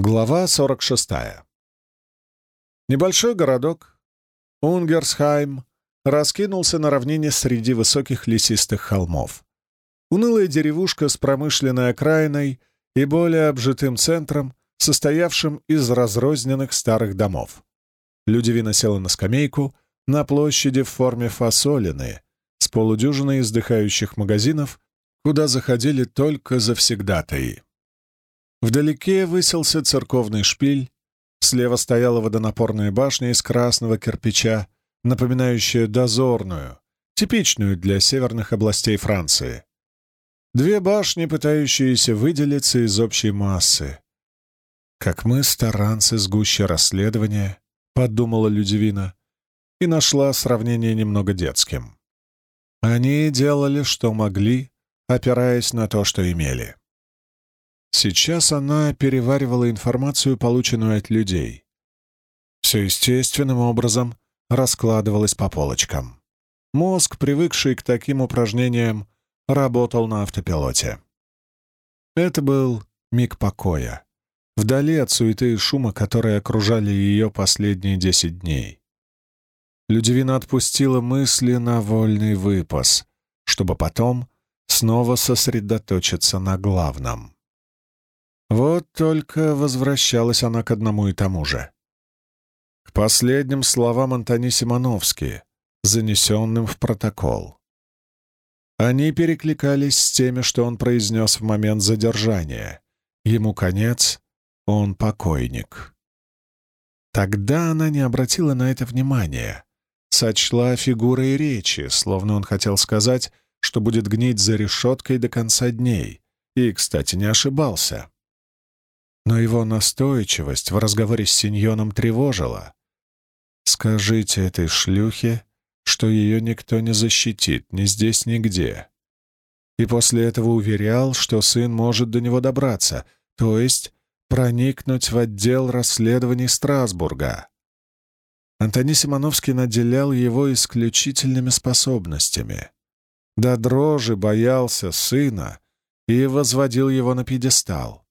Глава 46. Небольшой городок, Унгерсхайм, раскинулся на равнине среди высоких лесистых холмов. Унылая деревушка с промышленной окраиной и более обжитым центром, состоявшим из разрозненных старых домов. Людивина села на скамейку на площади в форме фасолины с полудюжиной издыхающих магазинов, куда заходили только завсегдатаи. Вдалеке высился церковный шпиль, слева стояла водонапорная башня из красного кирпича, напоминающая дозорную, типичную для северных областей Франции. Две башни, пытающиеся выделиться из общей массы. «Как мы, старанцы с гуще расследования», — подумала Людивина, и нашла сравнение немного детским. Они делали, что могли, опираясь на то, что имели. Сейчас она переваривала информацию, полученную от людей. Все естественным образом раскладывалось по полочкам. Мозг, привыкший к таким упражнениям, работал на автопилоте. Это был миг покоя, вдали от суеты и шума, которые окружали ее последние десять дней. Людивина отпустила мысли на вольный выпас, чтобы потом снова сосредоточиться на главном. Вот только возвращалась она к одному и тому же. К последним словам Антони Симоновски, занесенным в протокол. Они перекликались с теми, что он произнес в момент задержания. Ему конец, он покойник. Тогда она не обратила на это внимания, сочла фигурой речи, словно он хотел сказать, что будет гнить за решеткой до конца дней, и, кстати, не ошибался но его настойчивость в разговоре с Синьоном тревожила. «Скажите этой шлюхе, что ее никто не защитит, ни здесь, нигде». И после этого уверял, что сын может до него добраться, то есть проникнуть в отдел расследований Страсбурга. Антони Симоновский наделял его исключительными способностями. До дрожи боялся сына и возводил его на пьедестал.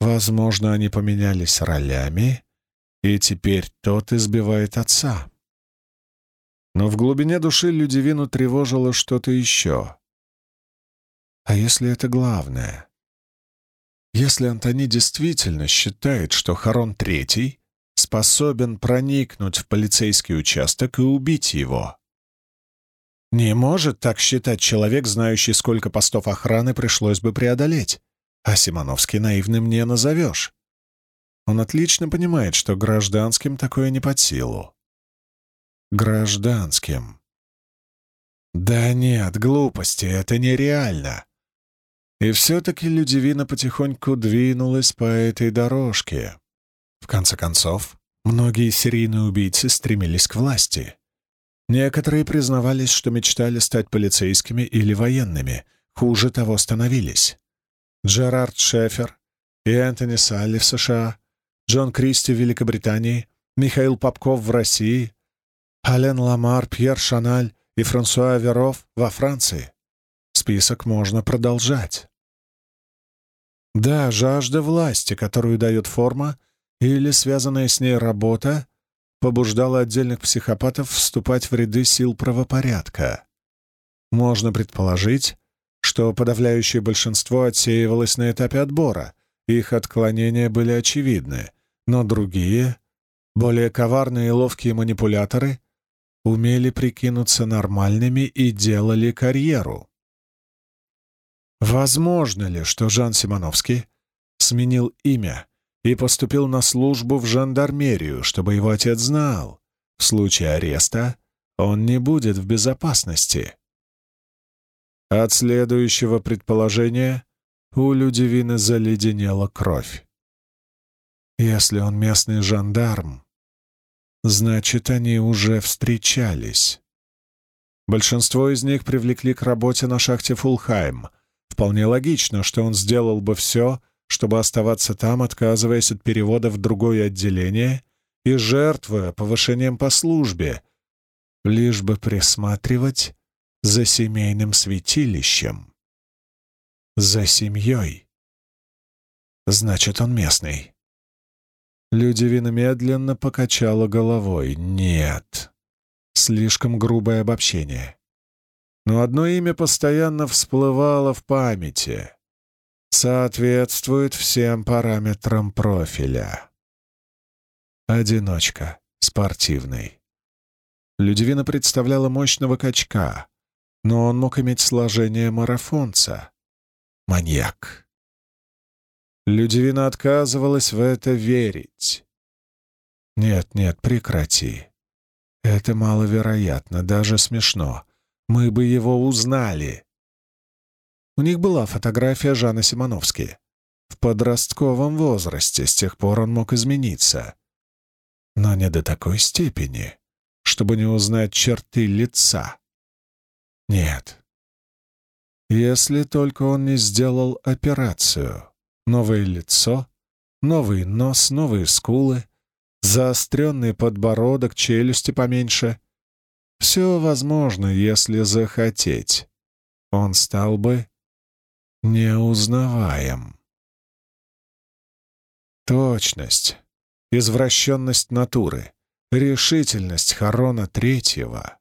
Возможно, они поменялись ролями, и теперь тот избивает отца. Но в глубине души Людивину тревожило что-то еще. А если это главное? Если Антони действительно считает, что Харон Третий способен проникнуть в полицейский участок и убить его? Не может так считать человек, знающий, сколько постов охраны пришлось бы преодолеть а Симоновский наивным не назовешь. Он отлично понимает, что гражданским такое не под силу. Гражданским. Да нет, глупости, это нереально. И все-таки Людивина потихоньку двинулась по этой дорожке. В конце концов, многие серийные убийцы стремились к власти. Некоторые признавались, что мечтали стать полицейскими или военными, хуже того становились. Джерард Шефер и Энтони Салли в США, Джон Кристи в Великобритании, Михаил Попков в России, Ален Ламар, Пьер Шаналь и Франсуа Веров во Франции. Список можно продолжать. Да, жажда власти, которую дает форма или связанная с ней работа, побуждала отдельных психопатов вступать в ряды сил правопорядка. Можно предположить, что подавляющее большинство отсеивалось на этапе отбора, их отклонения были очевидны, но другие, более коварные и ловкие манипуляторы, умели прикинуться нормальными и делали карьеру. Возможно ли, что Жан Симоновский сменил имя и поступил на службу в жандармерию, чтобы его отец знал, в случае ареста он не будет в безопасности? От следующего предположения у Людивины заледенела кровь. Если он местный жандарм, значит, они уже встречались. Большинство из них привлекли к работе на шахте Фулхайм. Вполне логично, что он сделал бы все, чтобы оставаться там, отказываясь от перевода в другое отделение и жертвуя повышением по службе, лишь бы присматривать за семейным святилищем. За семьей. Значит, он местный. Людивина медленно покачала головой. «Нет». Слишком грубое обобщение. Но одно имя постоянно всплывало в памяти. Соответствует всем параметрам профиля. Одиночка. Спортивный. Людивина представляла мощного качка, но он мог иметь сложение марафонца. Маньяк. Людивина отказывалась в это верить. «Нет, нет, прекрати. Это маловероятно, даже смешно. Мы бы его узнали». У них была фотография Жана Симоновски. В подростковом возрасте, с тех пор он мог измениться. Но не до такой степени, чтобы не узнать черты лица. Нет. Если только он не сделал операцию. Новое лицо, новый нос, новые скулы, заостренный подбородок, челюсти поменьше. Все возможно, если захотеть. Он стал бы неузнаваем. Точность, извращенность натуры, решительность Харона Третьего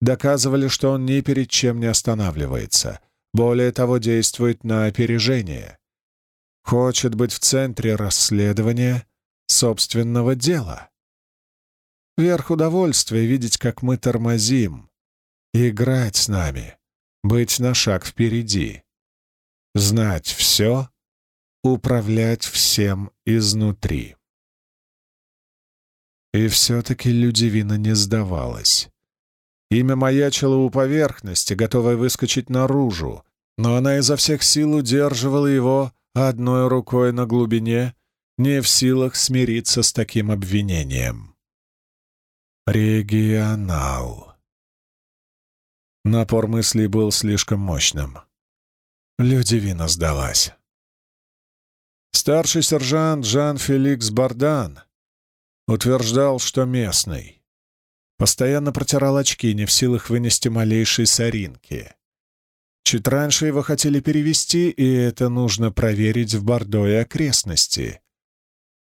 доказывали, что он ни перед чем не останавливается, более того, действует на опережение. Хочет быть в центре расследования собственного дела. Верх удовольствия видеть, как мы тормозим, играть с нами, быть на шаг впереди, знать все, управлять всем изнутри. И все-таки Людивина не сдавалась. Имя маячило у поверхности, готовое выскочить наружу, но она изо всех сил удерживала его одной рукой на глубине, не в силах смириться с таким обвинением. Регионал. Напор мыслей был слишком мощным. Людивина сдалась. Старший сержант Жан-Феликс Бардан утверждал, что местный. Постоянно протирал очки, не в силах вынести малейшей соринки. Чуть раньше его хотели перевести, и это нужно проверить в Бордо и окрестности.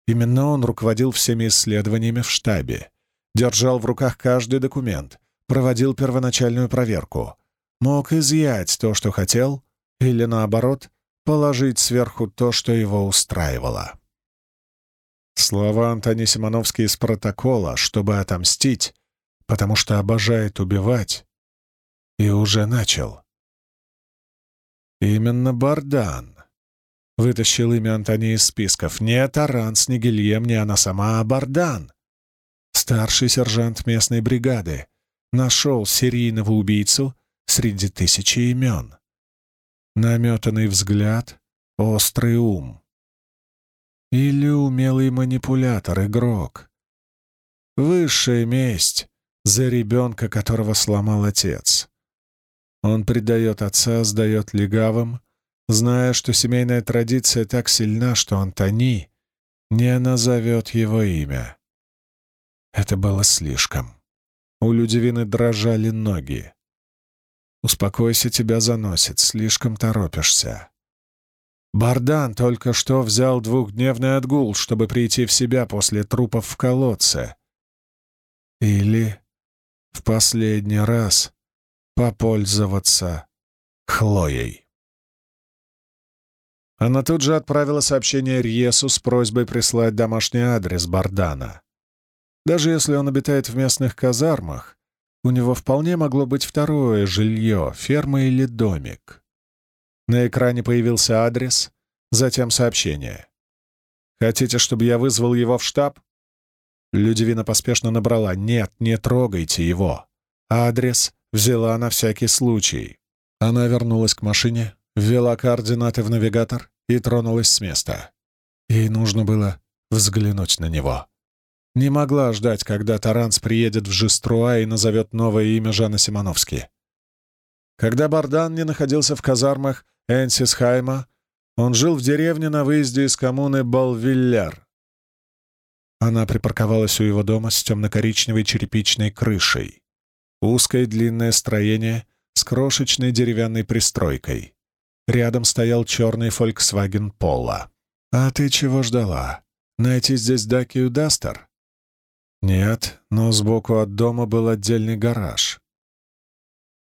Именно он руководил всеми исследованиями в штабе, держал в руках каждый документ, проводил первоначальную проверку, мог изъять то, что хотел, или, наоборот, положить сверху то, что его устраивало. Слова Антони Симоновский из протокола, чтобы отомстить, потому что обожает убивать, и уже начал. Именно Бардан вытащил имя Антони из списков. Не Таранс, не Гильем, не она сама, а Бардан. Старший сержант местной бригады нашел серийного убийцу среди тысячи имен. Наметанный взгляд, острый ум. Или умелый манипулятор, игрок. Высшая месть за ребенка, которого сломал отец. Он предает отца, сдает легавым, зная, что семейная традиция так сильна, что Антони не назовет его имя. Это было слишком. У Людивины дрожали ноги. «Успокойся, тебя заносит, слишком торопишься». Бардан только что взял двухдневный отгул, чтобы прийти в себя после трупов в колодце. Или в последний раз попользоваться Хлоей. Она тут же отправила сообщение Рьесу с просьбой прислать домашний адрес Бардана. Даже если он обитает в местных казармах, у него вполне могло быть второе жилье, ферма или домик. На экране появился адрес, затем сообщение. «Хотите, чтобы я вызвал его в штаб?» Людивина поспешно набрала «Нет, не трогайте его». Адрес взяла на всякий случай. Она вернулась к машине, ввела координаты в навигатор и тронулась с места. Ей нужно было взглянуть на него. Не могла ждать, когда Таранс приедет в Жеструа и назовет новое имя Жана Симоновски. Когда Бардан не находился в казармах Энсисхайма, он жил в деревне на выезде из коммуны Балвилляр. Она припарковалась у его дома с темно-коричневой черепичной крышей. Узкое длинное строение с крошечной деревянной пристройкой. Рядом стоял черный Volkswagen Polo. «А ты чего ждала? Найти здесь Дакию Дастер? Нет, но сбоку от дома был отдельный гараж.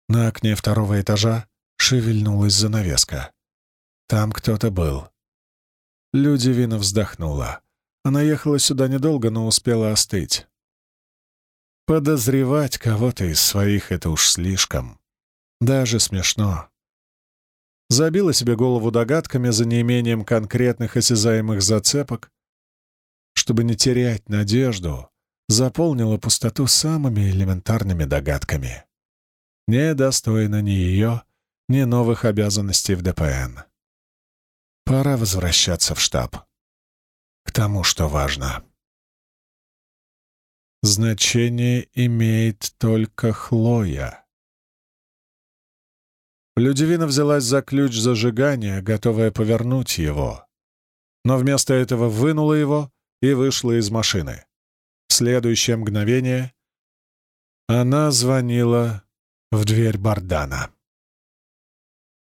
На окне второго этажа шевельнулась занавеска. Там кто-то был. Людивина вздохнула. Она ехала сюда недолго, но успела остыть. Подозревать кого-то из своих — это уж слишком. Даже смешно. Забила себе голову догадками за неимением конкретных осязаемых зацепок, чтобы не терять надежду, заполнила пустоту самыми элементарными догадками. Недостойно ни ее, ни новых обязанностей в ДПН. Пора возвращаться в штаб. Тому, что важно. Значение имеет только Хлоя. Людивина взялась за ключ зажигания, готовая повернуть его. Но вместо этого вынула его и вышла из машины. В следующее мгновение она звонила в дверь Бардана.